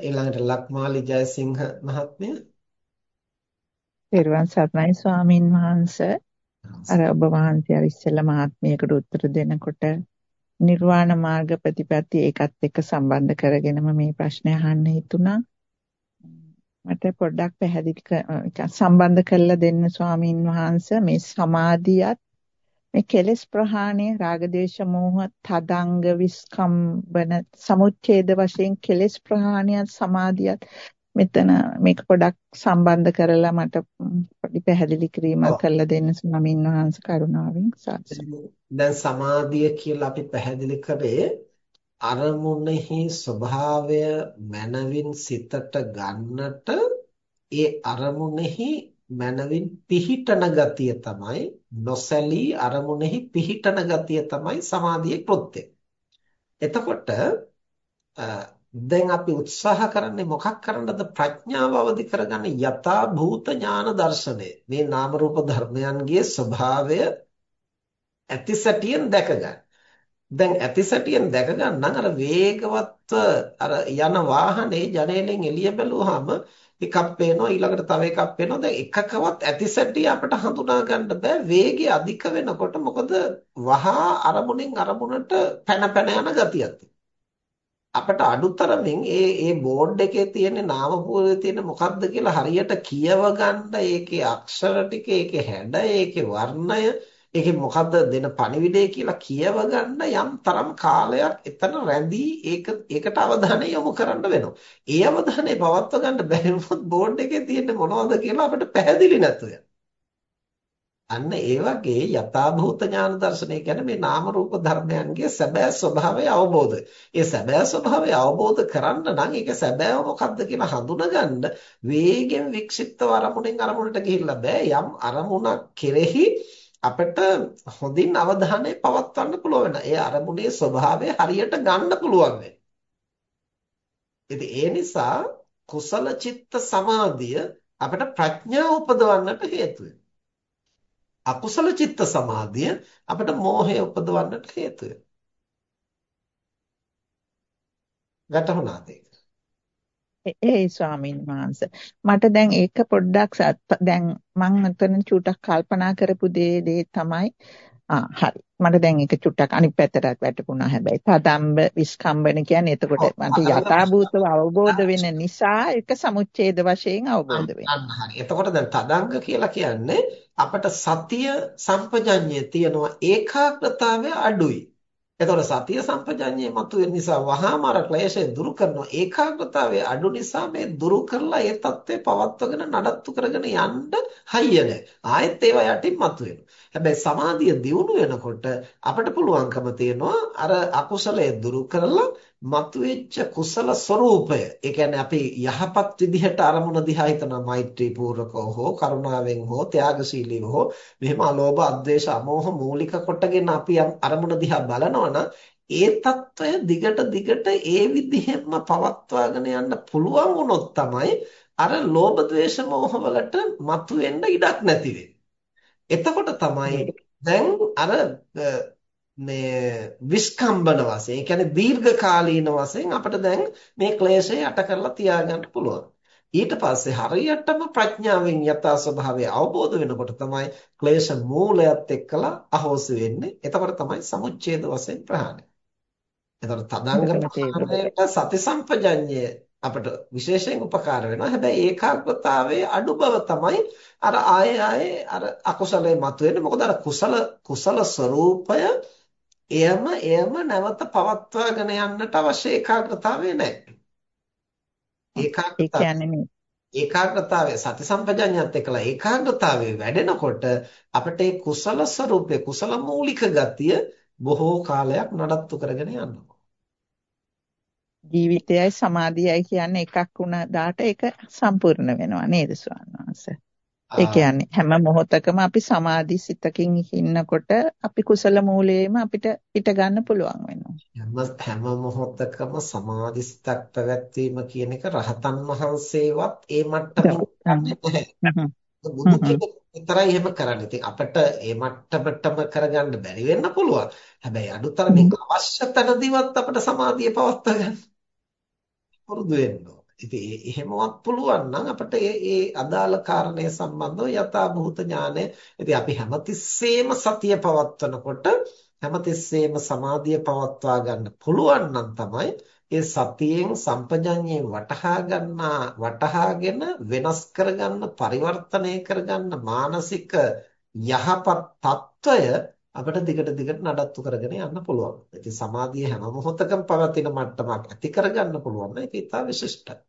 ඊළඟට ලක්මාලි ජයසිංහ මහත්මිය. පෙරවන් සර්ණයි ස්වාමින් වහන්සේ. අර ඔබ වහන්සේ අර ඉස්සෙල්ලා මහත්මියකට උත්තර දෙනකොට නිර්වාණ මාර්ග ප්‍රතිපත්ති ඒකත් එක්ක සම්බන්ධ කරගෙනම මේ ප්‍රශ්නය අහන්න හිතුණා. මට පොඩ්ඩක් පැහැදිලි සම්බන්ධ කරලා දෙන්න ස්වාමින් වහන්සේ මේ සමාධියත් මේ කෙලෙස් ප්‍රහාණය රාගදේශ මෝහ තදංග විස්කම්බන සමුච්ඡේද වශයෙන් කෙලෙස් ප්‍රහාණයත් සමාධියත් මෙතන මේක පොඩක් සම්බන්ධ කරලා මට පොඩි පැහැදිලි කිරීමක් කරලා දෙන්න ස්වාමීන් වහන්සේ කරුණාවෙන් සාදු. දැන් සමාධිය කියලා අපි පැහැදිලි කරේ අරමුණෙහි ස්වභාවය මනවින් සිතට ගන්නට ඒ අරමුණෙහි මනවින් පිහිටන ගතිය තමයි නොසැලී අරමුණෙහි පිහිටන ගතිය තමයි සමාධියේ කෘත්‍යය. එතකොට දැන් අපි උත්සාහ කරන්නේ මොකක් කරන්නද ප්‍රඥාව අවදි කරගන්න යථා භූත ඥාන දර්ශනය. මේ නාම රූප ධර්මයන්ගේ ස්වභාවය ඇතිසැටියෙන් දැක ගන්න. දැන් ඇතිසැටියෙන් දැක ගන්න අර වේගවත්ව අර යන වාහනේ ජනේලෙන් එළිය බැලුවාම එකක් පේනවා ඊළඟට තව එකක් පේනවා. දැන් එකකවත් ඇතිසැටි අපිට හඳුනා ගන්න බෑ. වේගය අධික වෙනකොට මොකද වහා අරමුණෙන් අරමුණට පැන පැන යන ගතියක්. අපිට අඩුතරමින් ඒ ඒ බෝඩ් එකේ තියෙන නාම පුරේ තියෙන මොකක්ද කියලා හරියට කියව ගන්න ඒකේ අක්ෂර ටික ඒකේ හැඩ ඒකේ වර්ණය ඒකේ මොකද්ද දෙන පණිවිඩය කියලා කියව ගන්න යම් තරම් කාලයක් එතන රැඳී ඒක ඒකට අවධානය යොමු කරන්න වෙනවා. ඒ අවධානය පවත්ව ගන්න බැරි වුණොත් බෝඩ් එකේ තියෙන්නේ මොනවද කියලා අපිට පැහැදිලි නැතුව අන්න ඒ වගේ යථාභූත ඥාන දර්ශනය කියන්නේ මේ නාම රූප ධර්මයන්ගේ සැබෑ ස්වභාවය අවබෝධ. ඒ සැබෑ ස්වභාවය අවබෝධ කරන්න නම් ඒක සැබෑව මොකක්ද කියලා හඳුනගන්න වේගෙන් වික්ෂිප්තව අරමුණෙන් අරමුණට ගිහිල්ලා බෑ යම් අරමුණක් කෙරෙහි අපිට හොඳින් අවධානය පවත්වන්න පුළුවන් වෙනවා. ඒ අරමුණේ ස්වභාවය හරියට ගන්න පුළුවන් වෙනවා. ඉතින් ඒ නිසා කුසල චිත්ත සමාධිය අපිට ප්‍රඥාව උපදවන්නට හේතු වෙනවා. අකුසල චිත්ත සමාධිය අපිට මෝහය උපදවන්නට හේතු වෙනවා. වැටහුණාද ඒක? ඒ ස්වාමීන් වහන්සේ. මට දැන් ඒක පොඩ්ඩක් දැන් මම මෙතන චුට්ටක් කල්පනා කරපු දේ දේ තමයි ආ හරි. මට දැන් ඒක චුට්ටක් අනිත් පැත්තට වැටුණා. හැබැයි තදම්බ විස්කම්බන කියන්නේ එතකොට මට යථාභූතව අවබෝධ වෙන නිසා ඒක සමුච්ඡේද වශයෙන් අවබෝධ වෙනවා. එතකොට දැන් තදංග කියලා කියන්නේ අපට සතිය සම්පජඤ්ඤය තියනවා ඒකාග්‍රතාවය අඩුයි එතකොට සතිය සම්පජඤ්ඤය මතුවෙන නිසා වහාම අර ක්ලේශය දුරු කරනවා. ඒකාග්‍රතාවයේ අඩු නිසා මේ දුරු කරලා ඒ தත්ත්වය පවත්වගෙන නඩත්තු කරගෙන යන්න හයිය නැහැ ආයෙත් ඒවා යටින් මතුවෙනවා. හැබැයි සමාධිය දියුණු වෙනකොට අපිට පුළුවන්කම තියෙනවා අර අකුසලය දුරු කරලා මතුවෙච්ච කුසල ස්වરૂපය ඒ කියන්නේ අපි යහපත් විදිහට අරමුණ දිහා හිතන මෛත්‍රී පූර්වකව හෝ කරුණාවෙන් හෝ ත්‍යාගශීලීව හෝ මෙහෙම අලෝභ අද්වේෂ අමෝහ මූලික කොටගෙන අපි අරමුණ දිහා බලනවා ඒ తত্ত্বය දිගට දිගට ඒ විදිහෙන්ම පවත්වාගෙන යන්න පුළුවන් වුණොත් තමයි අර ලෝභ ද්වේෂ මෝහ වලට මතුවෙන්න ඉඩක් නැති වෙන්නේ. එතකොට තමයි දැන් අර මේ විස්කම්බන වශයෙන් ඒ කියන්නේ දීර්ඝ කාලීන වශයෙන් අපිට දැන් මේ ක්ලේශය යට කරලා තියාගන්න පුළුවන්. ඊට පස්සේ හරියටම ප්‍රඥාවෙන් යථා ස්වභාවය අවබෝධ වෙනකොට තමයි ක්ලේශ මූලයත් එක්කලා අහෝසි වෙන්නේ. එතකොට තමයි සමුච්ඡේද වශයෙන් ප්‍රහාණය. එතකොට තදංග ප්‍රහාණයට සති සම්පජඤ්ඤය අපට විශේෂයෙන් උපකාර වෙනවා. හැබැයි ඒකාග්‍රතාවයේ අඩු බව තමයි අර ආයේ ආයේ අර අකුසලයේ මතුවෙන්නේ. මොකද අර කුසල කුසල ස්වરૂපය එයම එයම නැවත පවත්වාගෙන යන්නට අවශ්‍ය ඒකාග්‍රතාවය නැහැ. ඒකාග්‍රතාවය ඒකාග්‍රතාවය සති සම්පජඤ්ඤයත් එක්කලා ඒකාග්‍රතාවය වැඩෙනකොට අපිට ඒ කුසල ස්වરૂපේ කුසල මූලික ගතිය බොහෝ කාලයක් නඩත්තු කරගෙන යනවා. ජීවිතයයි සමාධියයි කියන්නේ එකක් වුණ දාට ඒක සම්පූර්ණ වෙනවා නේද ස්වාමීන් වහන්සේ? ඒ කියන්නේ හැම මොහොතකම අපි සමාධි සිතකින් ඉන්නකොට අපි කුසල මූලයේම අපිට හිට ගන්න පුළුවන් වෙනවා. හැම මොහොතකම සමාධි සිතක් පැවැත්වීම කියන එක රහතන් වහන්සේවත් ඒ මට්ටමින්. බුදු කෙනෙක් විතරයි එහෙම කරන්නේ. ඉතින් අපිට ඒ මට්ටමටම කරගන්න බැරි වෙන්න පුළුවන්. හැබැයි අඩුතරමින් අවශ්‍ය තැනදීවත් අපිට සමාධිය පවත්වා ගන්න. පුරුදු වෙන්න ඕන. ඉතින් එහෙමවත් පුළුවන් නම් අපිට ඒ ඒ අදාළ කාරණය සම්බන්ධව යථා භූත ඥානය ඉතින් අපි හැමතිස්සෙම සතිය පවත්වනකොට හැමතිස්සෙම සමාධිය පවත්වා ගන්න පුළුවන් නම් තමයි ඒ සතියෙන් සම්පජඤ්ඤයෙන් වටහා ගන්නා වටහාගෙන වෙනස් කරගන්න පරිවර්තනය කරගන්න මානසික යහපත් తত্ত্বය අපිට දිගට දිගට නඩත්තු කරගෙන යන්න පුළුවන්. ඉතින් සමාධිය හැම මොහොතකම පවතින මට්ටමක් ඇති කරගන්න පුළුවන්. ඒක ඉතා විශිෂ්ටයි.